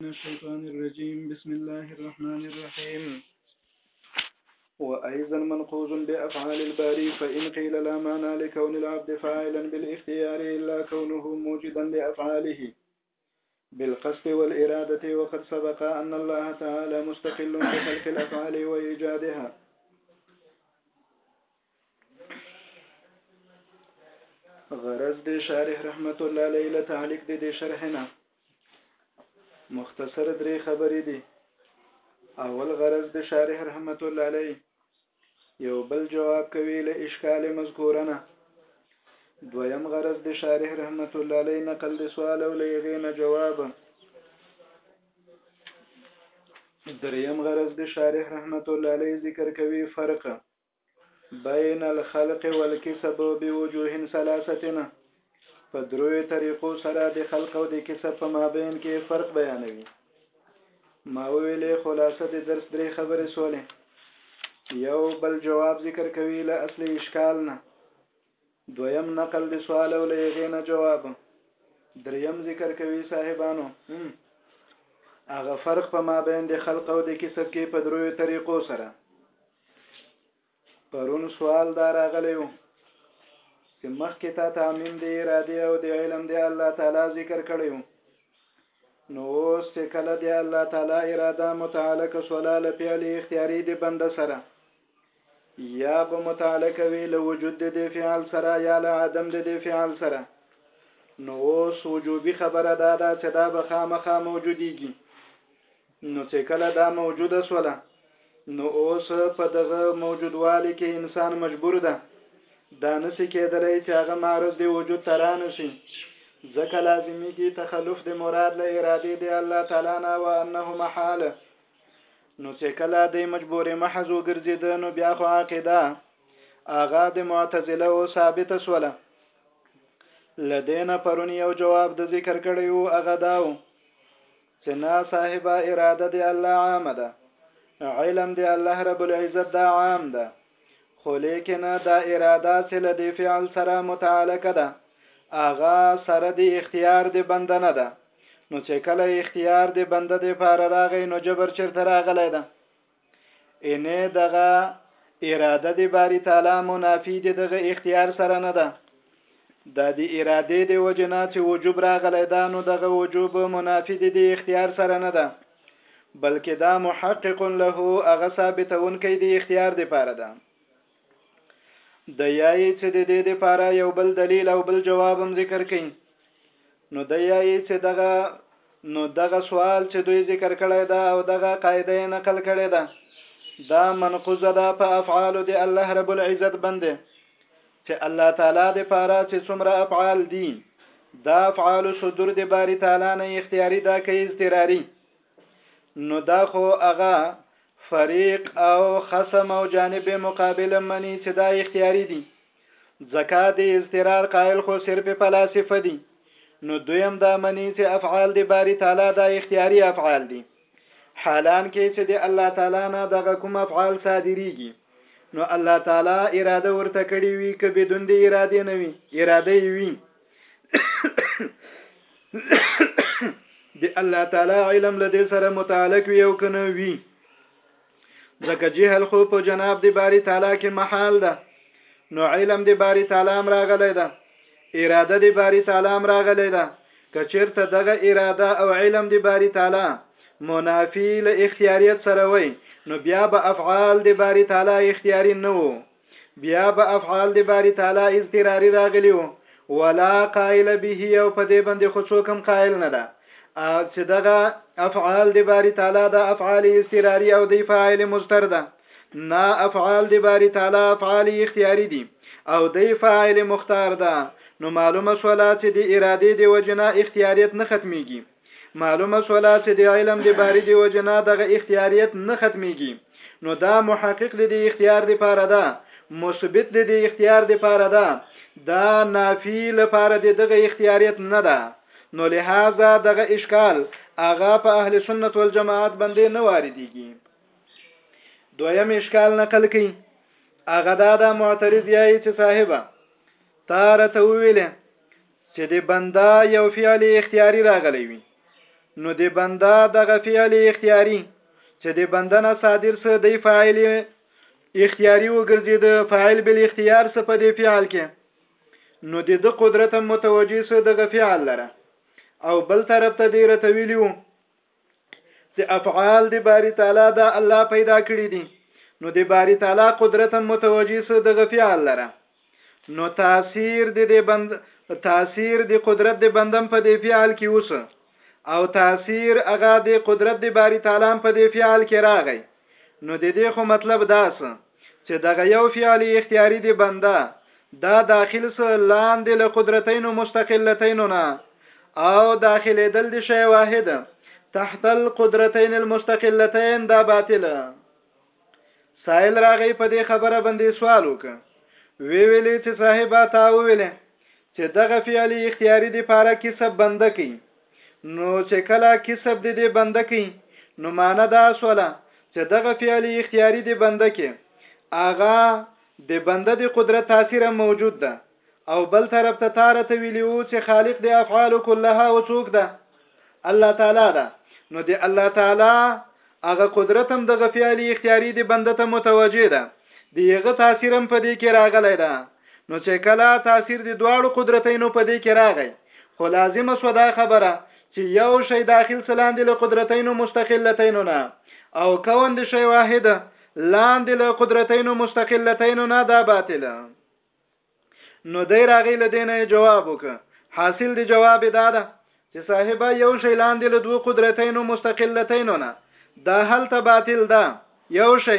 من الشيطان الرجيم بسم الله الرحمن الرحيم وأيضا منقوز بأفعال الباري فإن قيل لا معنى لكون العبد فاعلا بالاختيار إلا كونه موجدا لأفعاله بالقصد والإرادة وقد سبق أن الله تعالى مستقل بخلق الأفعال وإيجادها غرض دې شارح رحمت الله علیه له تعلق دې دې شرح نه مختصر درې خبرې دي اول غرض دې شارح رحمت الله علیه یو بل جواب کوي له اشکال مذکورنه دویم غرض دې شارح رحمت الله علیه نقل دې سوال او لغې نه جواب دریم غرض دې شارح رحمت الله علیه ذکر کوي فرق بین الخلق والکسب بوجوه ثلاثه په دروي طریقو سره د خلق او د کسب په مابین کې فرق بیانوي ما ویلې خلاصه د درس درې خبرې سولې یو بل جواب ذکر کوي له اصلي اشکال نه دویم نقل د سوال او لغې نه جواب دریم ذکر کوي صاحبانو هغه فرق په مابین د خلق او د کسب کې په دروي طریقو سره پرون سوال دار اغلیو چې مخکې تا تعمیم د اراده او د علم د الله تعالی ذکر کړیو نو اوس چې کله د الله تعالی اراده متعلق سوال فعل اختیاري د بنده سره یا به متعلق وی له وجود د دې فعل سره یا له عدم د دې فعل سره نو اوس وجوبي خبره دا ده چې دا به خامخا موجودیږي نو چې کله دا موجوده سوله نو اوس په دغه موجودوالي کې انسان مجبور ده دا نسی کېدلی چې هغه معرض دی وجود ته رانشي ځکه لازمي کې تخلف د مراد له ارادې دی الله تعالی نه وانه محاله نو چې کله د مجبور محض وګرځید نو بیا خو عقیده اغا د معتزله او ثابت سوله لدین پرون یو جواب د ذکر کړی او اغا داو چې نا صاحب اراده دی الله عامه ده علم دی الله رب العزت دا عام ده خو لیکنه دا اراده چې له دې فعل سره متعلق ده اغا سره د اختیار د بندنه ده نو چې کله اختیار د بنده د پاره راغی نو جبر چرته راغلی ده انې دغه اراده د باری تعالی منافی د دغه اختیار سره نه ده د دې اراده د وجنا چې وجوب راغلی دا نو دغه وجوب منافی د دې اختیار سره نه ده بلکې دا محقق له هغه ثابتون کې د اختیار د پاره ده د یایې چې د دې لپاره یو بل دلیل او بل جواب هم ذکر کین نو د یایې چې دغه نو دغه سوال چې دوی ذکر کړی دا او دغه قاعده نقل کړی دا دا منقوزه ده په افعال د الله رب العزت باندې چې الله تعالی د پاره چې څومره افعال دي دا افعال صدور د باری تعالی نه اختیاري دا کې اضطراری نو دا خو هغه فریق او خصم او جانب مقابل منی چې دا اختیاري دي ځکه د اضطرار قائل خو صرف فلاسفه دي نو دویم دا منی چې افعال د باری تعالی دا اختیاري افعال دي حالان کې چې د الله تعالی نه دغه کوم افعال صادریږي نو الله تعالی اراده ورته کړی وي که بدون د اراده نه وي اراده وي د الله تعالی علم لدې سره متعلق وي او کنه وي ځکه جهل خو په جناب دی باری تعالی کې محال ده نو علم دی باری تعالی امر غلې ده اراده دی باری تعالی امر غلې ده کچرته دغه اراده او علم دی باری تعالی منافی له اختیاریت سره وای نو بیا به افعال د باری تعالی اختیاري نه وو بیا به افعال د باری تعالی اضطراری راغلی وو ولا قائل به او په دې باندې خو څوک هم قائل نه ده چې دغه افعال د باری تعالی د افعال اضطراری او د فاعل مستر ده نه افعال د باری تعالی افعال اختیاری دي او د فاعل مختار ده نو معلومه شولا چې د اراده دی وجنه اختیاریت نه ختميږي معلومه سوله چې د علم د باری دی وجنا دغه اختیاریت نه ختمیږي نو دا محقق د دې اختیار دی پاره ده مثبت د دې اختیار دی پاره ده دا نافی لپاره د دغه اختیاریت نه ده نو لہذا دغه اشکال اغا په اهل سنت والجماعت باندې نه واردېږي دویم اشکال نقل کړي اغا دا د معترض یای چې صاحب تار ته ویل چې د بنده یو فعل اختیاري راغلی وي نو د بنده دغه فعل اختیاري چې د بنده نه صادر سه دی فاعل اختیاري وګرځید فاعل بل اختیار سه په دې فعل کې نو د د قدرت متوجي سه دغه فعل لره او بل طرف ته دی رتویلیو چې افعال د باری تعالی دا الله پیدا کړی دي نو د باری تعالی قدرت هم متوجی سو د غفعال لره نو تاثیر د دې بند تاثیر د قدرت د بندم په دې فعال کې اوس او تاثیر هغه د قدرت د باری تعالی په دې فعال کې راغی نو د دې خو مطلب دا سه چې دغه یو فعال اختیاري دی بنده دا داخل سه لاندې له قدرتینو مستقلتینو نه او داخلي دل دی شی واحد تحت القدرتين المستقلتين دا باطله سائل راغی په دې خبره باندې سوال وکړ وی ویلې چې صاحب تا ویلې چې دغه فعل اختیاري د پاره کسب بنده کوي نو چې کله کسب د دې بنده کوي نو معنی دا سواله چې دغه فعل اختیاري د بنده کې اغا د بنده د قدرت تاثیر موجود ده او بل طرف ته تارته ویلیو چې خالق د افعال كلها او څوک ده الله تعالی دا نو دی الله تعالی هغه قدرت هم د غفیالي اختیاري دی بنده ته متوجه ده دیغه تاثیر هم په دې کې راغلی ده نو چې کله تاثیر دی دواړو قدرتینو په دې کې راغی خو لازمه سو دا خبره چې یو شی داخل سلاندې له قدرتینو مستقلتینو نه او کون د شی واحد لاندې له قدرتینو مستقلتینو نه دا باطله نو دی راغی له دینه جواب وک حاصل دی جواب دا ده چې صاحبہ یو شی لاندې له دوه قدرتینو مستقلتینو نه دا حل ته باطل ده یو شی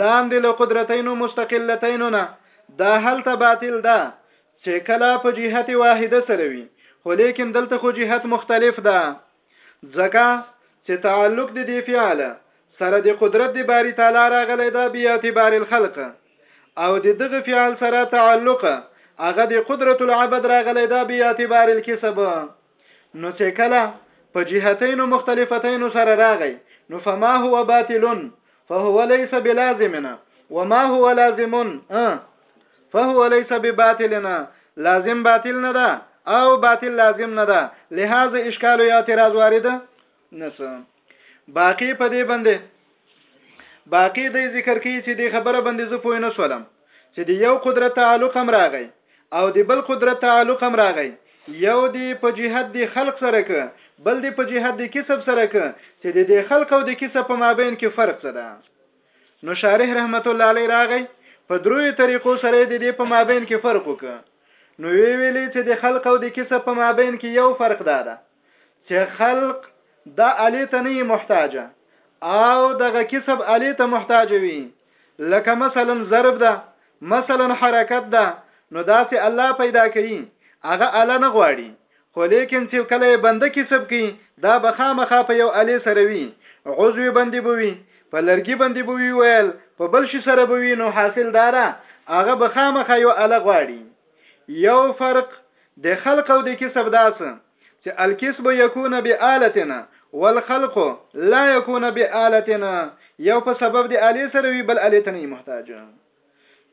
لاندې له قدرتینو مستقلتینو نه دا حل ته باطل ده چې کله په جهت واحده سره وي خو لیکن دلته خو جهت مختلف ده ځکه چې تعلق د دې فعل سره د قدرت د باری تعالی راغلی دا بی اعتبار الخلق او د دغه فعل سره تعلق هغه د قدرت العبد راغلی دا بی اعتبار الکسب نو چې کله په جهتین مختلفتین سره راغی نو فما هو باطل فهو ليس بلازمنا وما هو لازم فهو ليس بباطلنا لازم باطل نه ده او باطل لازم نه ده لهذا اشکال یا اعتراض وارد نس باقی په دې باندې باقی د ذکر کې چې د خبره باندې زه پوه نه سولم چې د یو قدرت تعلق هم راغی او د بل قدرت تعلق هم راغی یو دی په جهاد دی خلق سره ک بل دی په جهاد دی کسب سره ک چې د خلق او د کسب په مابین کې فرق څه ده نو شارح رحمت الله علی راغی په دروي طریقو سره د دې په مابین کې فرق وکړ نو وی ویلې چې د خلق او د کسب په مابین کې یو فرق دا ده چې خلق دا الی ته نه محتاجه او دغه کسب الی ته محتاج وي لکه مثلا ضرب ده مثلا حرکت ده نو داسې الله پیدا کوي هغه اله نه غواړي خو ليکن چې کله يې بنده کسب کړي دا به خامخا په يو الې سره وي عضوې بندې به وي په لرګي بندې به وي ويل په بل شي سره به وي نو حاصل داره هغه به خامخا يو اله غواړي یو فرق د خلق او د کسب داس چې الکسب یکون بآلتنا والخلق لا یکون بآلتنا یو په سبب د الی سره وی بل الی ته نه محتاج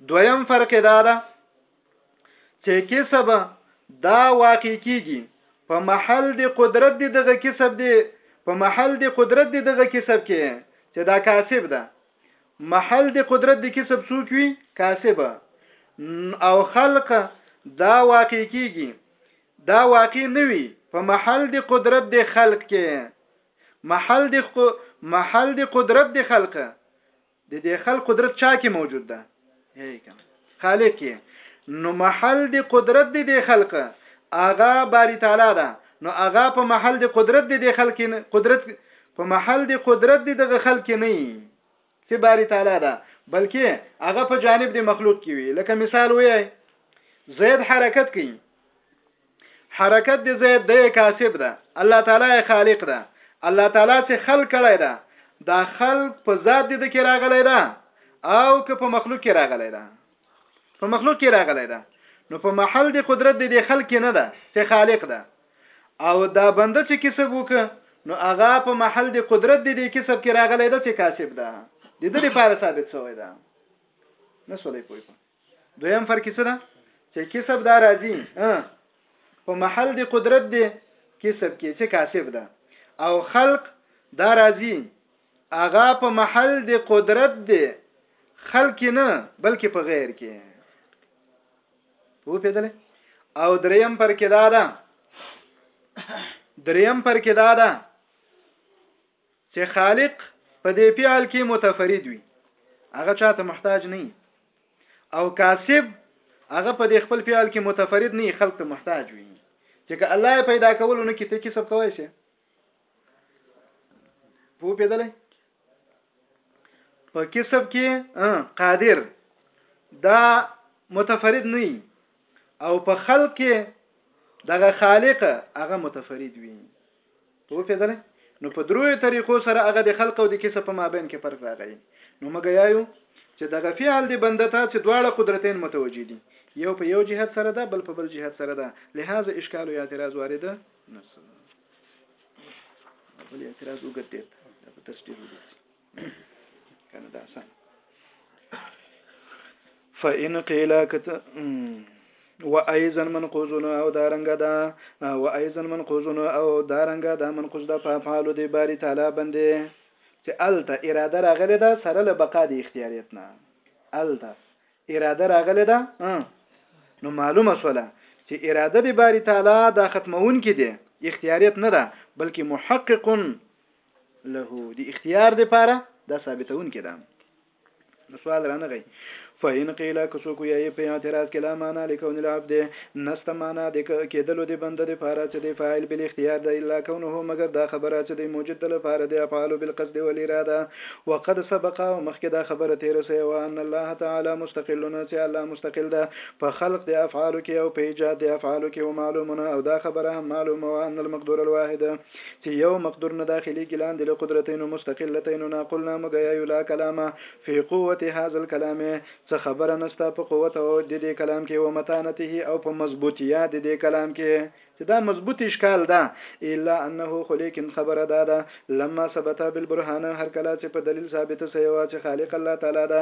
دویم فرق دا ده چې کسب دا واقع کیږي په محل دی قدرت دی دغه کسب دی په محل دی قدرت دی دغه کسب کې چې دا کاسب ده محل دی قدرت دی کسب څوک وي کاسب او خلق دا واقع کیږي دا واقع نه وي په محل دی قدرت دی خلق کې محل دی خو محل دی قدرت دی خلق د دې خل قدرت چا کې موجود ده هي کنه خالق یې نو محل د قدرت د دې خلق اغا باری تعالی ده نو اغا په محل د قدرت د دې خلق قدرت په محل د قدرت د دغه خلق نه چې باری تعالی ده بلکې هغه په جانب د مخلوق کې وي لکه مثال وایي زید حرکت کوي حرکت دې زید دی کاسب ده الله تعالی یې خالق ده الله تعالی چې خلق کړی ده دا خلق په ذات دې د کې راغلی ده او که په مخلوق کې راغلی ده په مخلوق کې راغلی ده نو په محل د قدرت د دې خلق نه ده چې خالق ده او دا بنده چې کسب وک نو هغه په محل د قدرت د دې کسب کې راغلی ده چې کاسب ده د دې لپاره ثابت شوی ده نه سولې پوي دویم فرق څه ده چې کسب دا راځي په محل دی قدرت دی کسب کې چې کاسب ده او خلق دا راځي اغا په محل دی قدرت دی خلق نه بلکې په غیر کې وو پیدل او دریم پر کې دا ده دریم پر کې دا ده چې خالق په دې فعل کې متفرد وي هغه چاته محتاج نه او کاسب هغه په دې خپل فعل کې متفرد نه خلق ته محتاج وي چې که الله پیدا کول نو کې ته کسب کوی شي په پیدلې په کسب کې قادر دا متفرد نه او په خلق کې دغه خالق هغه متفرد وي په پیدل نو په دروي طریقو سره هغه د خلق او د کسب په مابین کې فرق راغی نو مګ یایو چې دغه فعل دی بنده ته چې دواړه قدرتین متوجي دي یو په یو جهت سره ده بل په بل جهت سره ده لهدا اشکال او اعتراض وارد نه بل اعتراض وګټي په تشریح وګورئ کنه دا سم فإن قيل كت وايضا منقوزون او دارنګه دا وايضا منقوزون او دارنګه دا منقوز د فعال دی باری تعالی باندې چې الته اراده راغله دا سره له بقا دی اختیاریت نه الته اراده راغله دا نو معلومه سوله چې اراده دی باری تعالی دا ختمون کې دی اختیاریت نه ده بلکې محقق له د اختیار د پاره دا ثابتون کې ده نو سوال رانغی فین قیل کسو کو یی په اعتراض کلا معنا لکون العبد نست معنا د کېدلو د بنده د پاره چې د فاعل بل اختیار د الا کونه مگر دا خبره چې د موجود د لپاره د افعال بالقصد والاراده وقد سبق او مخکې دا خبره تیر سي او ان الله تعالی مستقلنا چې الله مستقل ده په خلق د افعال کې او په ایجاد د افعال کې او معلومنا او دا خبره هم معلومه وان المقدور الواحد چې یو مقدور نه داخليږي لاندې له قدرتینو مستقلتینو نه قلنا موږ یایو لا کلام فی قوت هذا الکلام څه خبره نشته په قوت او د دې کلام کې و متانته او په مضبوطیا د دې کلام کې چې دا مضبوط اشکال ده الا انه خو لیکن خبره دا ده لما ثبت بالبرهان هر کله چې په دلیل ثابت سي وا چې خالق الله تعالی ده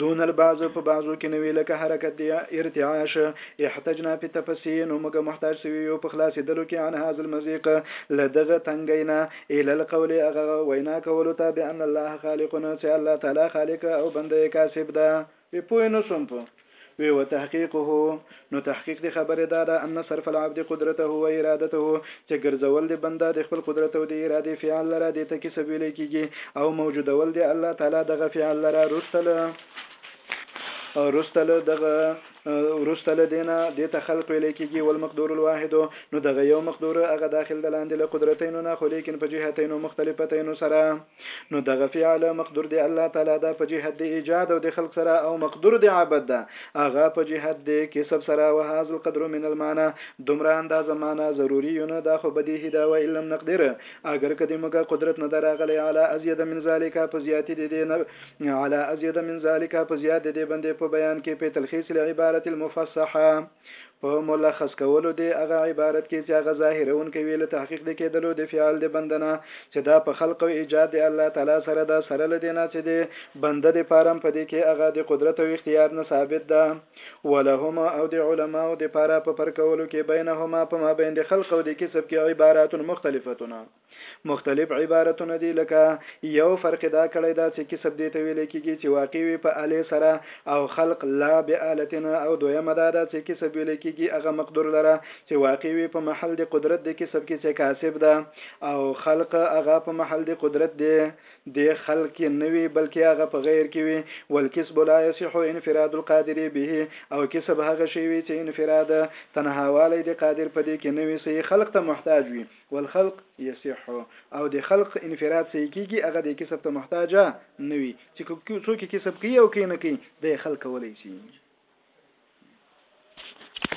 دون البعض په بعضو کې نوې لکه حرکت دی ارتعاش احتجنا په تفسیر نو موږ محتاج سوي یو په خلاصېدلو کې عن هاذ المزيق لدغه تنګینا ال القول هغه وینا کولو ته بان الله خالقنا چې الله تعالی خالق او بنده کاسب ده په پوه نه شوم په وي وتحقيقه نو تحقيق د خبرې دا ده ان صرف العبد قدرته و ارادته چې ګرځول د بنده د خپل قدرت او د ارادې فعل لره دې ته کسب ویلې کیږي او موجودول د الله تعالی دغه فعل لره روسته له روسته له دغه ورسته لدینا د ته خلق ویل کیږي ول مقدور الواحد نو دغه یو مقدور هغه داخل د لاندې له قدرتینو نه خو لیکن په جهتینو مختلفتینو سره نو دغه فعل مقدور دی الله تعالی دا په جهت د ایجاد او د خلق سره او مقدور دی عبد ده هغه په جهت د کسب سره او هاذ القدر من المعنى دومره اندازه معنا ضروری نه دا خو بدیهی دا و علم نقدر اگر کدی موږ قدرت نه دراغلی علی ازید من ذالک په زیات دی دی علی ازید من ذالک په زیات دی بندې په بیان کې په تلخیص العبارت المفصحه په ملخص کولو دې هغه عبارت کې چې هغه ظاهرونکی وي له تحقیق د کېدلو د فعل د بنده نه چې دا په خلق او ایجاد د الله تعالی سره ده سره له دې نه چې د بنده د پاره هم په دې کې هغه د قدرت او اختیار نه ثابت ده ولهما او د علماو د پاره په فرق کولو کې بینهما په مابین د خلق او د کسب کې عبارات مختلفتونه مختلف عبارتونه دي لکه یو فرق دا کړی دا چې کسب دې ته ویل کېږي چې واقع وي په الې سره او خلق لا بآلتنا او دویمه دا ده چې کسب ویل کېږي هغه مقدور لره چې واقع وي په محل د قدرت د کسب کې چې کاسب ده او خلق هغه په محل د قدرت دی د خلق کې نه وي بلکې هغه په غیر کې وي والکسب لا یصح انفراد القادر به او کسب هغه شی وي چې انفراد تنهاوالی د قادر په دې کې نه وي چې خلق ته محتاج وي والخلق يصح او د خلق انفراد صحیح کیږي هغه د کسب ته محتاج نه وي چې څوک کسب کوي او کینه کوي د خلق ولې شي